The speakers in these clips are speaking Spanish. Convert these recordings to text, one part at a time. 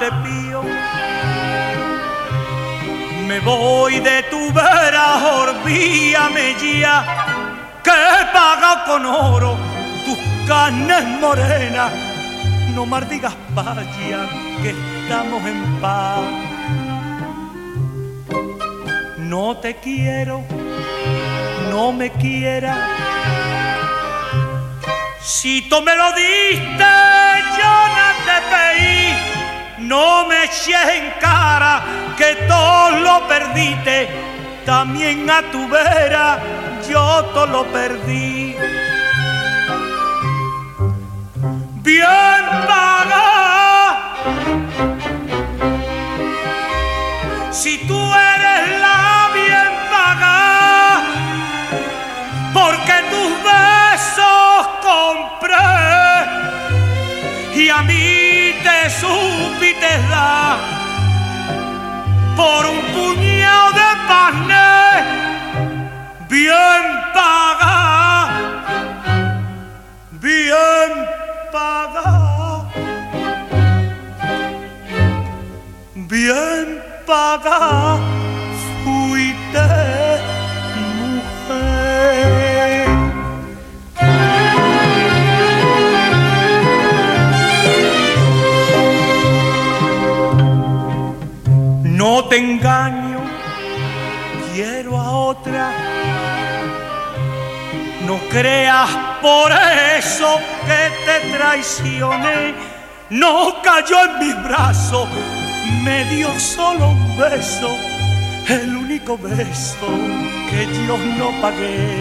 te pío. Me voy de tu vera, orvíame ya, que paga con oro tus carnes morenas. No mardigas vaya, que estamos en paz. No te quiero, no me quieras. Si tú me lo diste, yo no te pedí. No me eches en cara que todo lo perdiste. También a tu vera yo todo lo perdí. Bien paga. Si tú eres la bien paga, porque tus besos compré y a mí te supiste dar por un puñado de panes bien paga, bien paga, bien paga, creas por eso que te traicioné. No cayó en mis brazos, me dio solo un beso, el único beso que yo no pagué.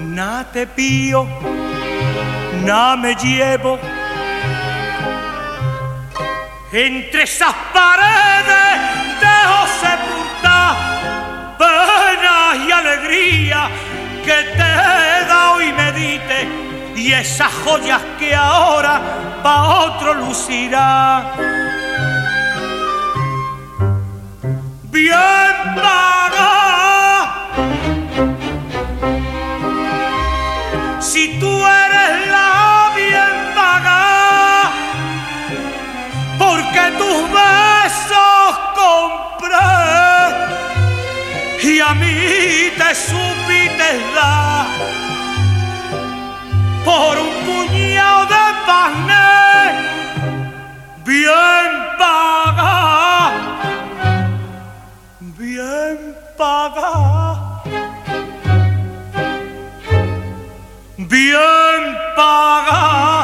Nada te pío, nada me llevo entre esas paredes dejo sepultar y alegría que te he dado y me diste y esas joyas que ahora pa' otro lucirá. Bien paga. A mí te supiste dar por un puñado de panes bien paga, bien paga, bien paga,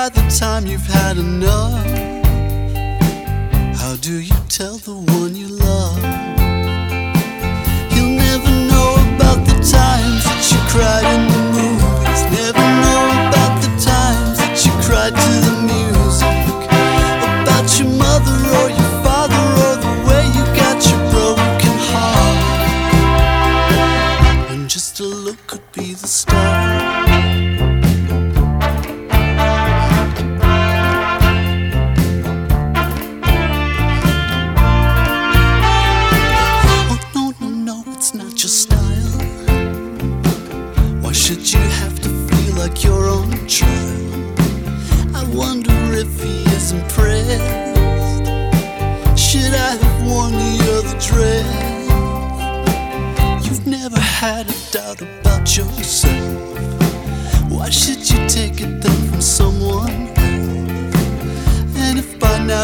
by the time you've had enough, how do you tell the one you love? You'll never know about the times that you cried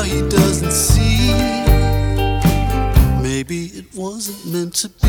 he doesn't see. Maybe it wasn't meant to be.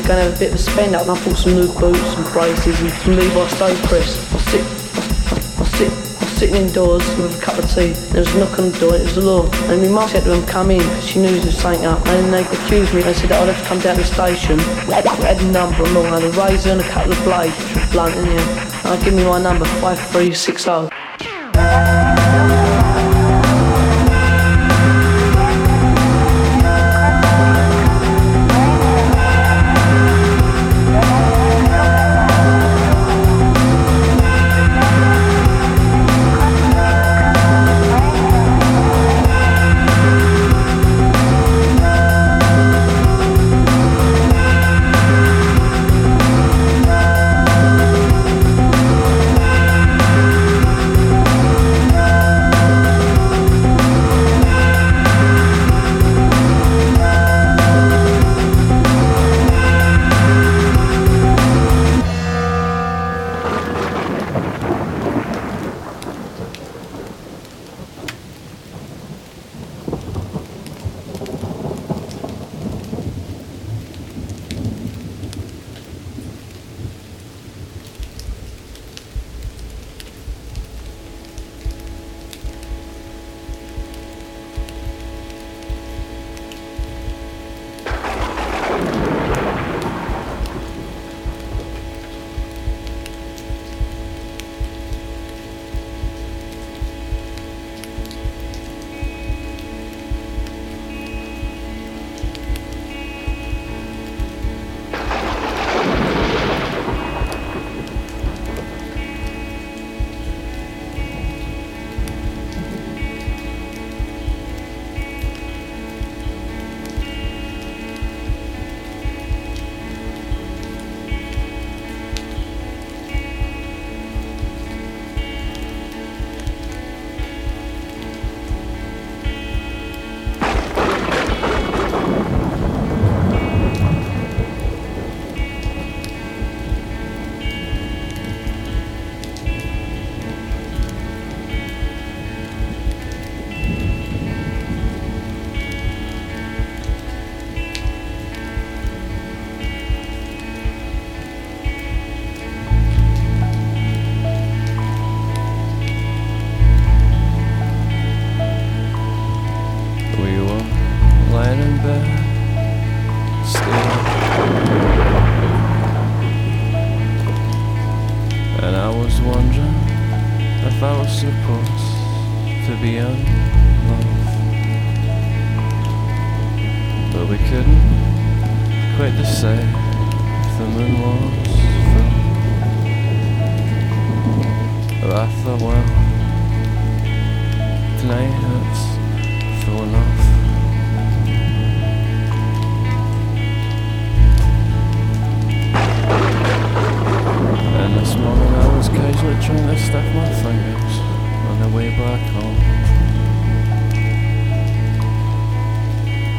Were to have a bit of a spend up and I bought some new boots, and braces and some Levi stove press. I sit, I sit, I was sitting indoors with a cup of tea. There was a knock on the door, it was the law. And my mum said to them, come in, because she knew there was something up. And they accused me, they said that I'd have to come down to the station. I had a number and all, and a razor and a couple of blades, blunt in. And I give me my number, 5360.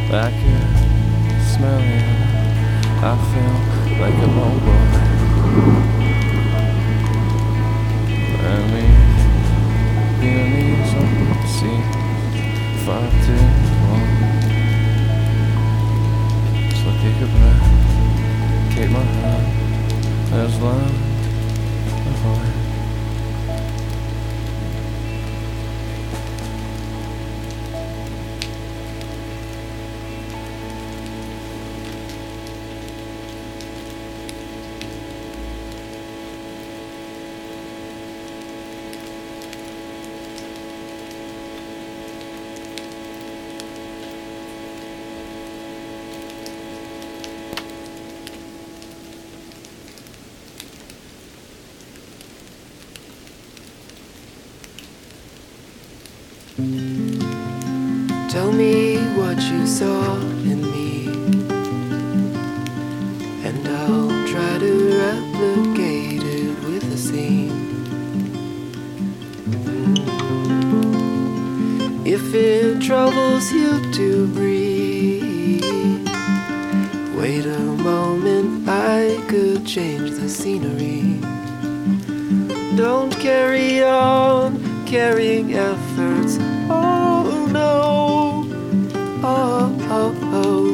I can smell. I feel like a robot. I mean, feeling so see far too long. So take a breath, take my hand, as long as I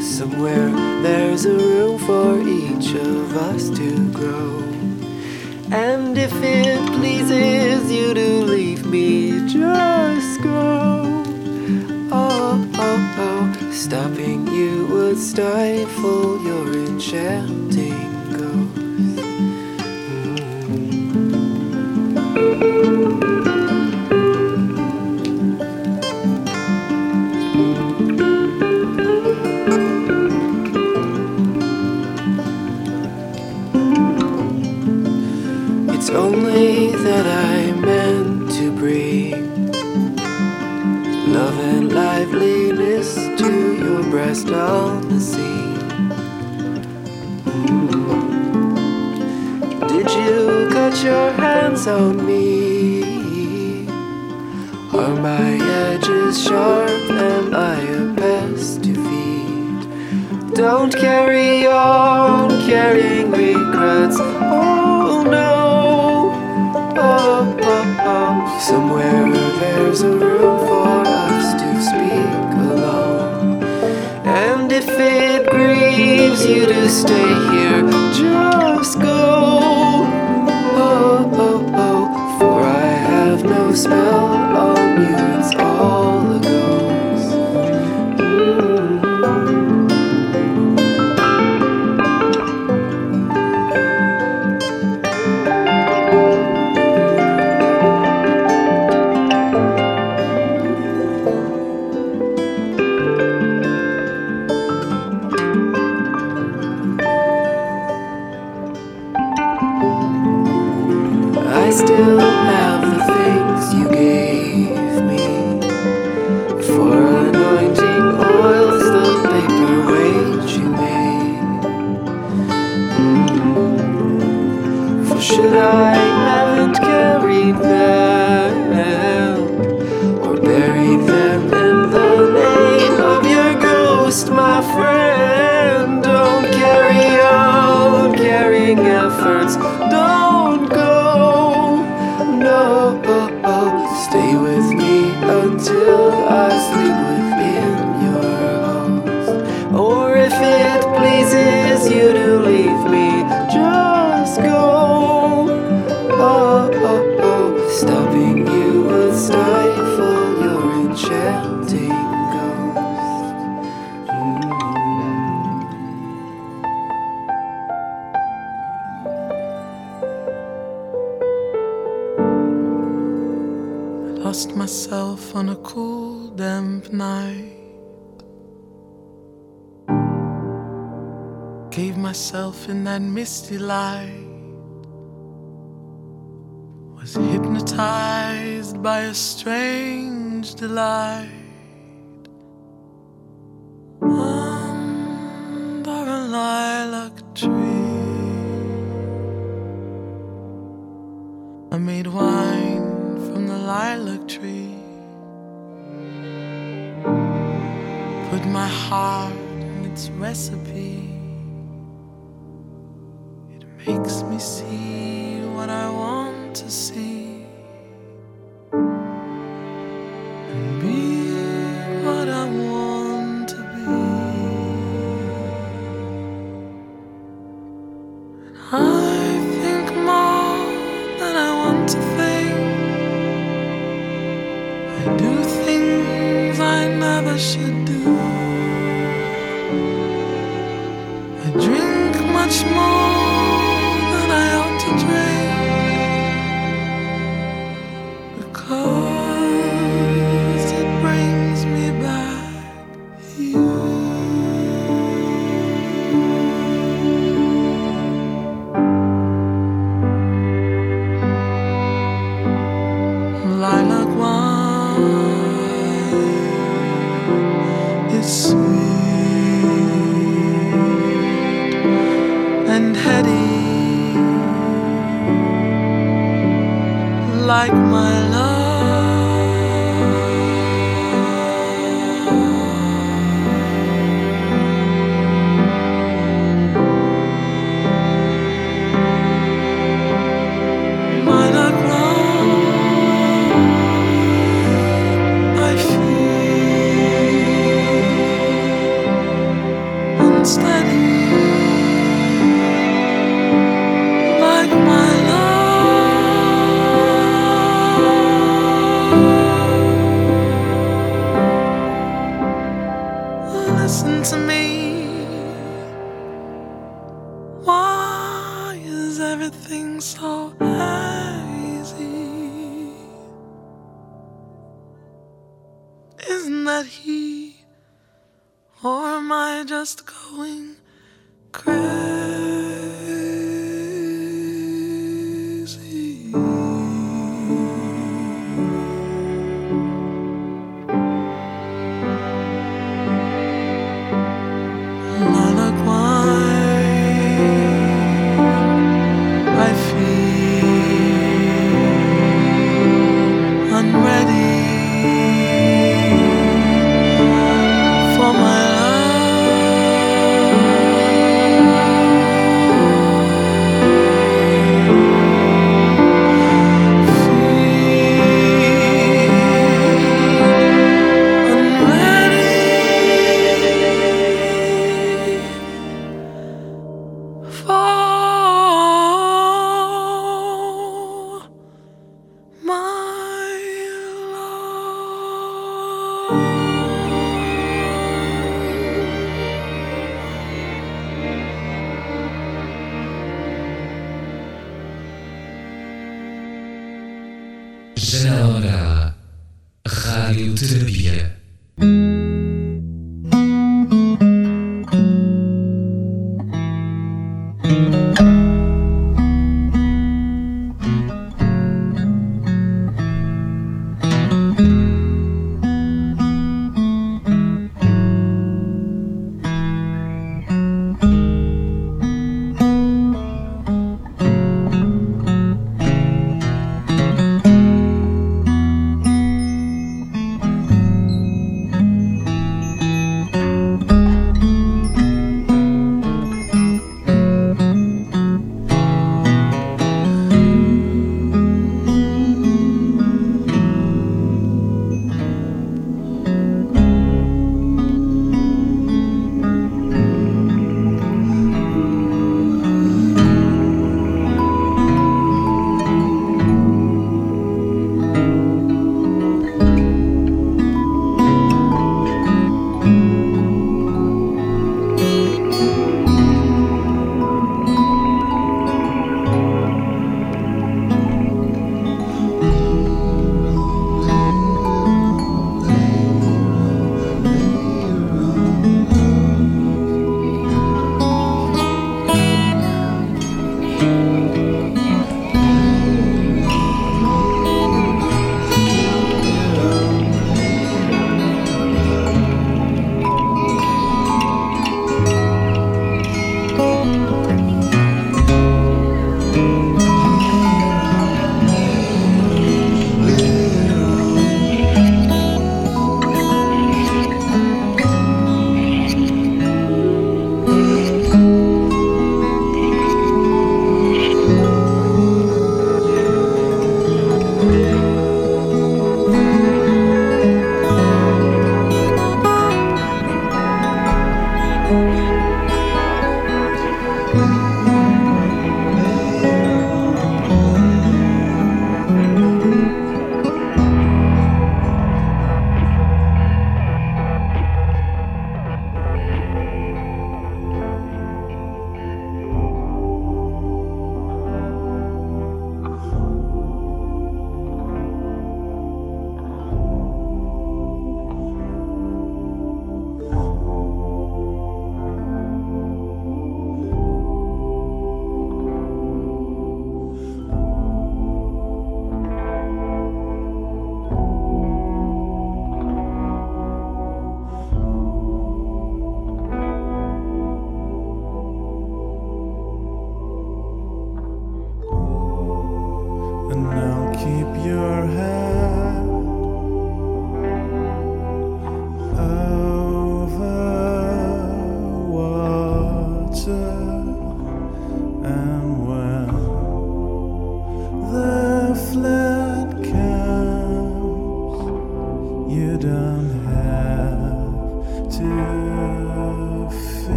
somewhere there's a room for each of us to grow. And if it pleases you to leave me, just go. Oh, oh, oh, stopping you would stifle your enchanting. ghost. Mm. crystal sea. Did you cut your hands on me? Are my edges sharp? Am I a pest to feed? Don't carry on carrying regrets. Oh no. Oh, oh, oh. Somewhere there's a roof. you to stay here. Just go. Gave myself in that misty light. Was hypnotized by a strange delight.